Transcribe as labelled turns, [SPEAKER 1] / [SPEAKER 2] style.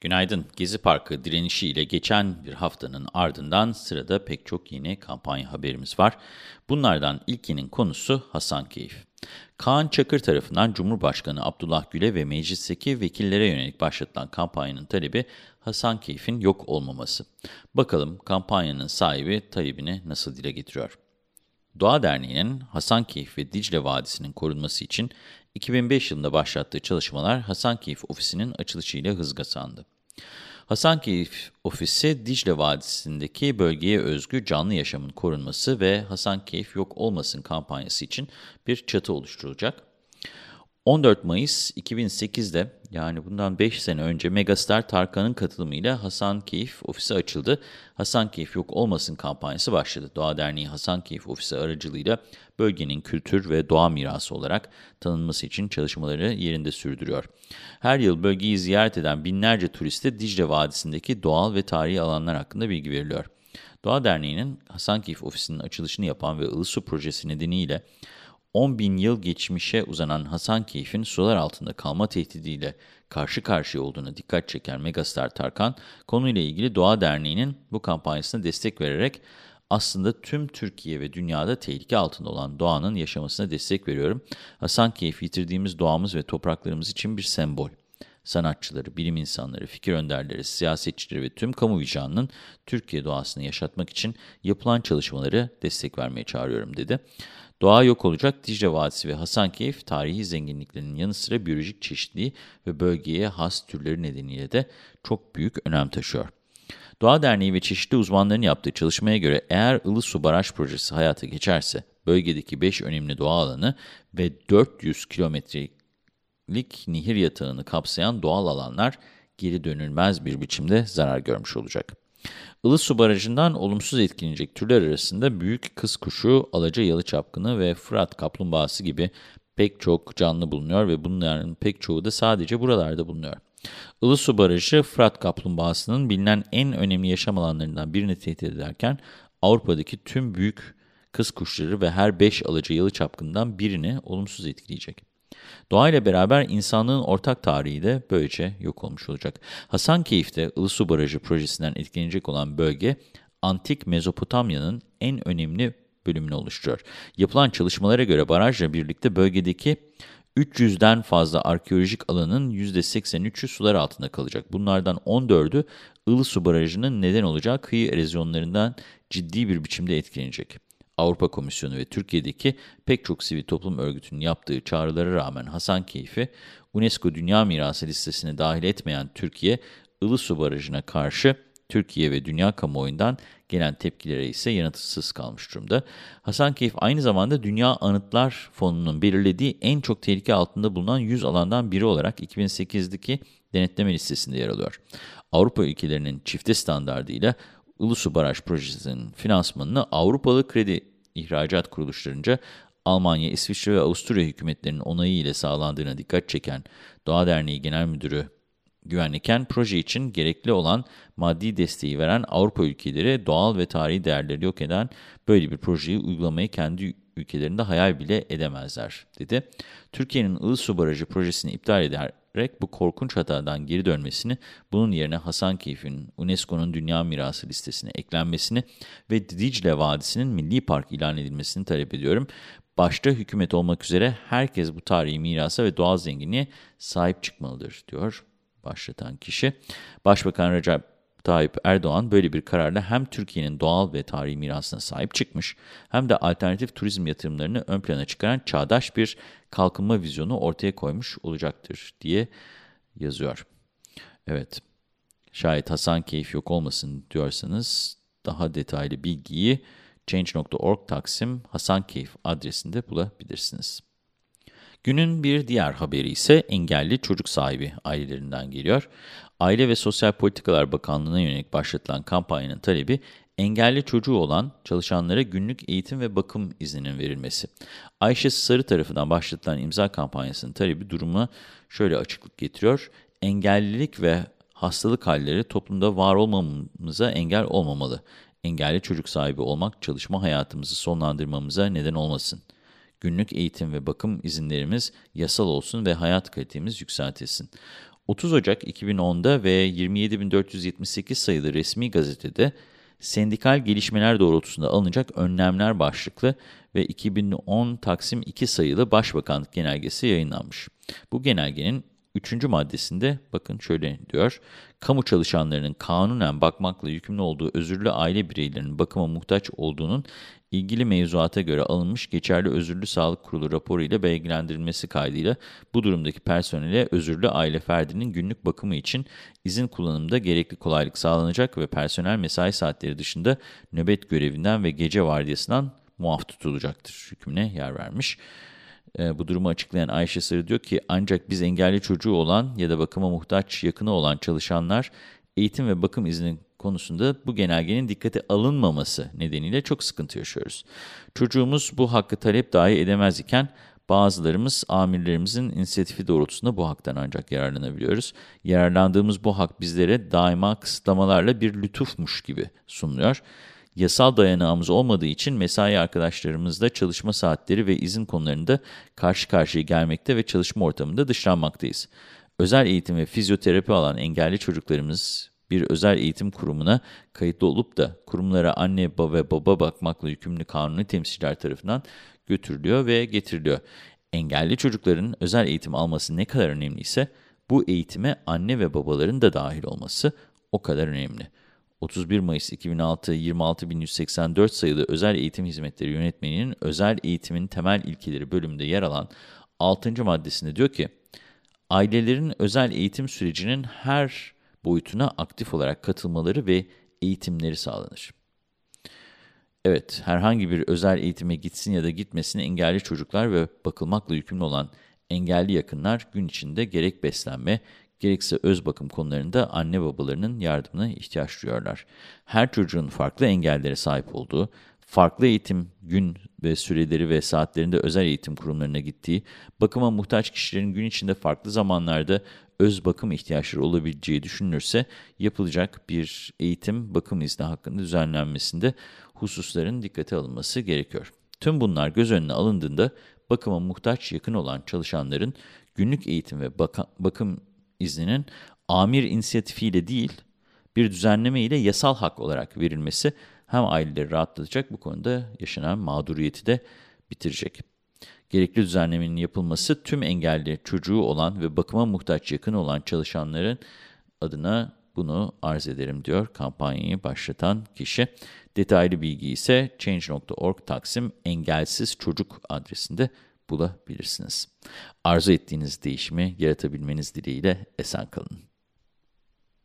[SPEAKER 1] Günaydın. Gezi Parkı direnişiyle geçen bir haftanın ardından sırada pek çok yeni kampanya haberimiz var. Bunlardan ilkinin konusu Hasankeyf. Kaan Çakır tarafından Cumhurbaşkanı Abdullah Gül'e ve meclisteki vekillere yönelik başlatılan kampanyanın talebi Hasankeyf'in yok olmaması. Bakalım kampanyanın sahibi talebini nasıl dile getiriyor? Doğa Derneği'nin Hasankeyf ve Dicle Vadisi'nin korunması için 2005 yılında başlattığı çalışmalar Hasankeyf Ofisi'nin açılışıyla hız kazandı. Hasankeyf Ofisi, Dicle Vadisi'ndeki bölgeye özgü canlı yaşamın korunması ve Hasankeyf yok olmasın kampanyası için bir çatı oluşturulacak. 14 Mayıs 2008'de yani bundan 5 sene önce Megastar Tarkan'ın katılımıyla Hasan Keyif ofisi açıldı. Hasan Keyif yok olmasın kampanyası başladı. Doğa Derneği Hasan Keyif ofisi aracılığıyla bölgenin kültür ve doğa mirası olarak tanınması için çalışmaları yerinde sürdürüyor. Her yıl bölgeyi ziyaret eden binlerce turiste Dicle Vadisi'ndeki doğal ve tarihi alanlar hakkında bilgi veriliyor. Doğa Derneği'nin Hasan Keyif ofisinin açılışını yapan ve Ilısu projesi nedeniyle 10 bin yıl geçmişe uzanan Hasankeyf'in sular altında kalma tehdidiyle karşı karşıya olduğuna dikkat çeken megastar Tarkan, konuyla ilgili Doğa Derneği'nin bu kampanyasına destek vererek aslında tüm Türkiye ve dünyada tehlike altında olan doğanın yaşamasına destek veriyorum. Hasankeyf yitirdiğimiz doğamız ve topraklarımız için bir sembol. Sanatçıları, bilim insanları, fikir önderleri, siyasetçileri ve tüm kamu vicdanının Türkiye doğasını yaşatmak için yapılan çalışmaları destek vermeye çağırıyorum dedi. Doğa yok olacak Dicle Vadisi ve Hasankeyf tarihi zenginliklerinin yanı sıra biyolojik çeşitliliği ve bölgeye has türleri nedeniyle de çok büyük önem taşıyor. Doğa Derneği ve çeşitli uzmanların yaptığı çalışmaya göre eğer Ilısu Baraj Projesi hayata geçerse bölgedeki 5 önemli doğa alanı ve 400 kilometrelik nehir yatağını kapsayan doğal alanlar geri dönülmez bir biçimde zarar görmüş olacak. Ilısu Barajı'ndan olumsuz etkilenecek türler arasında büyük kız kuşu, alaca yalı çapkını ve Fırat kaplumbağası gibi pek çok canlı bulunuyor ve bunların pek çoğu da sadece buralarda bulunuyor. Ilısu Barajı, Fırat kaplumbağasının bilinen en önemli yaşam alanlarından birini tehdit ederken Avrupa'daki tüm büyük kız kuşları ve her 5 alaca yalı çapkından birini olumsuz etkileyecek. Doğayla beraber insanlığın ortak tarihi de böylece yok olmuş olacak. Hasankeyf'te Ilısu Barajı projesinden etkilenecek olan bölge, antik Mezopotamya'nın en önemli bölümünü oluşturuyor. Yapılan çalışmalara göre barajla birlikte bölgedeki 300'den fazla arkeolojik alanın %83'ü sular altında kalacak. Bunlardan 14'ü Ilısu Barajı'nın neden olacağı kıyı erozyonlarından ciddi bir biçimde etkilenecek. Avrupa Komisyonu ve Türkiye'deki pek çok sivil toplum örgütünün yaptığı çağrılara rağmen Hasankeyf'i UNESCO Dünya Mirası listesine dahil etmeyen Türkiye, Ilısu Barajı'na karşı Türkiye ve dünya kamuoyundan gelen tepkilere ise yanıtsız kalmış durumda. Hasankeyf aynı zamanda Dünya Anıtlar Fonu'nun belirlediği en çok tehlike altında bulunan 100 alandan biri olarak 2008'deki denetleme listesinde yer alıyor. Avrupa ülkelerinin çifte standardıyla Ulusu Baraj Projesi'nin finansmanını Avrupalı kredi ihracat kuruluşlarınca Almanya, İsviçre ve Avusturya hükümetlerinin onayı ile sağlandığına dikkat çeken Doğa Derneği Genel Müdürü Güvenliken, proje için gerekli olan maddi desteği veren Avrupa ülkeleri doğal ve tarihi değerleri yok eden böyle bir projeyi uygulamayı kendi ülkelerinde hayal bile edemezler, dedi. Türkiye'nin Ilısu Barajı projesini iptal eder ederek bu korkunç hatadan geri dönmesini, bunun yerine Hasankeyf'in UNESCO'nun Dünya Mirası listesine eklenmesini ve Dicle Vadisi'nin Milli Park ilan edilmesini talep ediyorum. Başta hükümet olmak üzere herkes bu tarihi mirasa ve doğal zenginliğe sahip çıkmalıdır, diyor başlatan kişi. Başbakan Recep Tayyip Erdoğan böyle bir kararla hem Türkiye'nin doğal ve tarihi mirasına sahip çıkmış hem de alternatif turizm yatırımlarını ön plana çıkaran çağdaş bir kalkınma vizyonu ortaya koymuş olacaktır diye yazıyor. Evet, şayet Hasan Keyif yok olmasın diyorsanız daha detaylı bilgiyi change.org Taksim Hasan Keyif adresinde bulabilirsiniz. Günün bir diğer haberi ise engelli çocuk sahibi ailelerinden geliyor. Aile ve Sosyal Politikalar Bakanlığı'na yönelik başlatılan kampanyanın talebi engelli çocuğu olan çalışanlara günlük eğitim ve bakım izninin verilmesi. Ayşe Sarı tarafından başlatılan imza kampanyasının talebi duruma şöyle açıklık getiriyor. Engellilik ve hastalık halleri toplumda var olmamamıza engel olmamalı. Engelli çocuk sahibi olmak çalışma hayatımızı sonlandırmamıza neden olmasın. Günlük eğitim ve bakım izinlerimiz yasal olsun ve hayat kalitemiz yükseltilsin. 30 Ocak 2010'da ve 27.478 sayılı resmi gazetede sendikal gelişmeler doğrultusunda alınacak önlemler başlıklı ve 2010 Taksim 2 sayılı Başbakanlık Genelgesi yayınlanmış. Bu genelgenin Üçüncü maddesinde bakın şöyle diyor. Kamu çalışanlarının kanunen bakmakla yükümlü olduğu özürlü aile bireylerinin bakıma muhtaç olduğunun ilgili mevzuata göre alınmış geçerli özürlü sağlık kurulu raporu ile belgelendirilmesi kaydıyla bu durumdaki personele özürlü aile ferdinin günlük bakımı için izin kullanımında gerekli kolaylık sağlanacak ve personel mesai saatleri dışında nöbet görevinden ve gece vardiyasından muaf tutulacaktır hükmüne yer vermiş. E, bu durumu açıklayan Ayşe Sarı diyor ki ancak biz engelli çocuğu olan ya da bakıma muhtaç yakını olan çalışanlar eğitim ve bakım izni konusunda bu genelgenin dikkate alınmaması nedeniyle çok sıkıntı yaşıyoruz. Çocuğumuz bu hakkı talep dahi edemez iken bazılarımız amirlerimizin inisiyatifi doğrultusunda bu haktan ancak yararlanabiliyoruz. Yararlandığımız bu hak bizlere daima kısıtlamalarla bir lütufmuş gibi sunuluyor. Yasal dayanağımız olmadığı için mesai arkadaşlarımızla çalışma saatleri ve izin konularında karşı karşıya gelmekte ve çalışma ortamında dışlanmaktayız. Özel eğitim ve fizyoterapi alan engelli çocuklarımız bir özel eğitim kurumuna kayıtlı olup da kurumlara anne baba ve baba bakmakla yükümlü kanuni temsilciler tarafından götürülüyor ve getiriliyor. Engelli çocukların özel eğitim alması ne kadar önemliyse bu eğitime anne ve babaların da dahil olması o kadar önemli. 31 Mayıs 2006 26184 sayılı Özel Eğitim Hizmetleri Yönetmeliğinin Özel Eğitimin Temel İlkeleri bölümünde yer alan 6. maddesinde diyor ki, ailelerin özel eğitim sürecinin her boyutuna aktif olarak katılmaları ve eğitimleri sağlanır. Evet, herhangi bir özel eğitime gitsin ya da gitmesin engelli çocuklar ve bakılmakla yükümlü olan engelli yakınlar gün içinde gerek beslenme, gerekse öz bakım konularında anne babalarının yardımına ihtiyaç duyuyorlar. Her çocuğun farklı engellere sahip olduğu, farklı eğitim gün ve süreleri ve saatlerinde özel eğitim kurumlarına gittiği, bakıma muhtaç kişilerin gün içinde farklı zamanlarda öz bakım ihtiyaçları olabileceği düşünülürse yapılacak bir eğitim bakım izni hakkında düzenlenmesinde hususların dikkate alınması gerekiyor. Tüm bunlar göz önüne alındığında bakıma muhtaç yakın olan çalışanların günlük eğitim ve baka, bakım izninin amir inisiyatifiyle değil, bir düzenleme ile yasal hak olarak verilmesi hem aileleri rahatlatacak bu konuda yaşanan mağduriyeti de bitirecek. Gerekli düzenlemenin yapılması tüm engelli çocuğu olan ve bakıma muhtaç yakın olan çalışanların adına bunu arz ederim diyor kampanyayı başlatan kişi. Detaylı bilgi ise change.org taksim engelsiz çocuk adresinde bulabilirsiniz. Arzu ettiğiniz değişimi yaratabilmeniz dileğiyle esen kalın.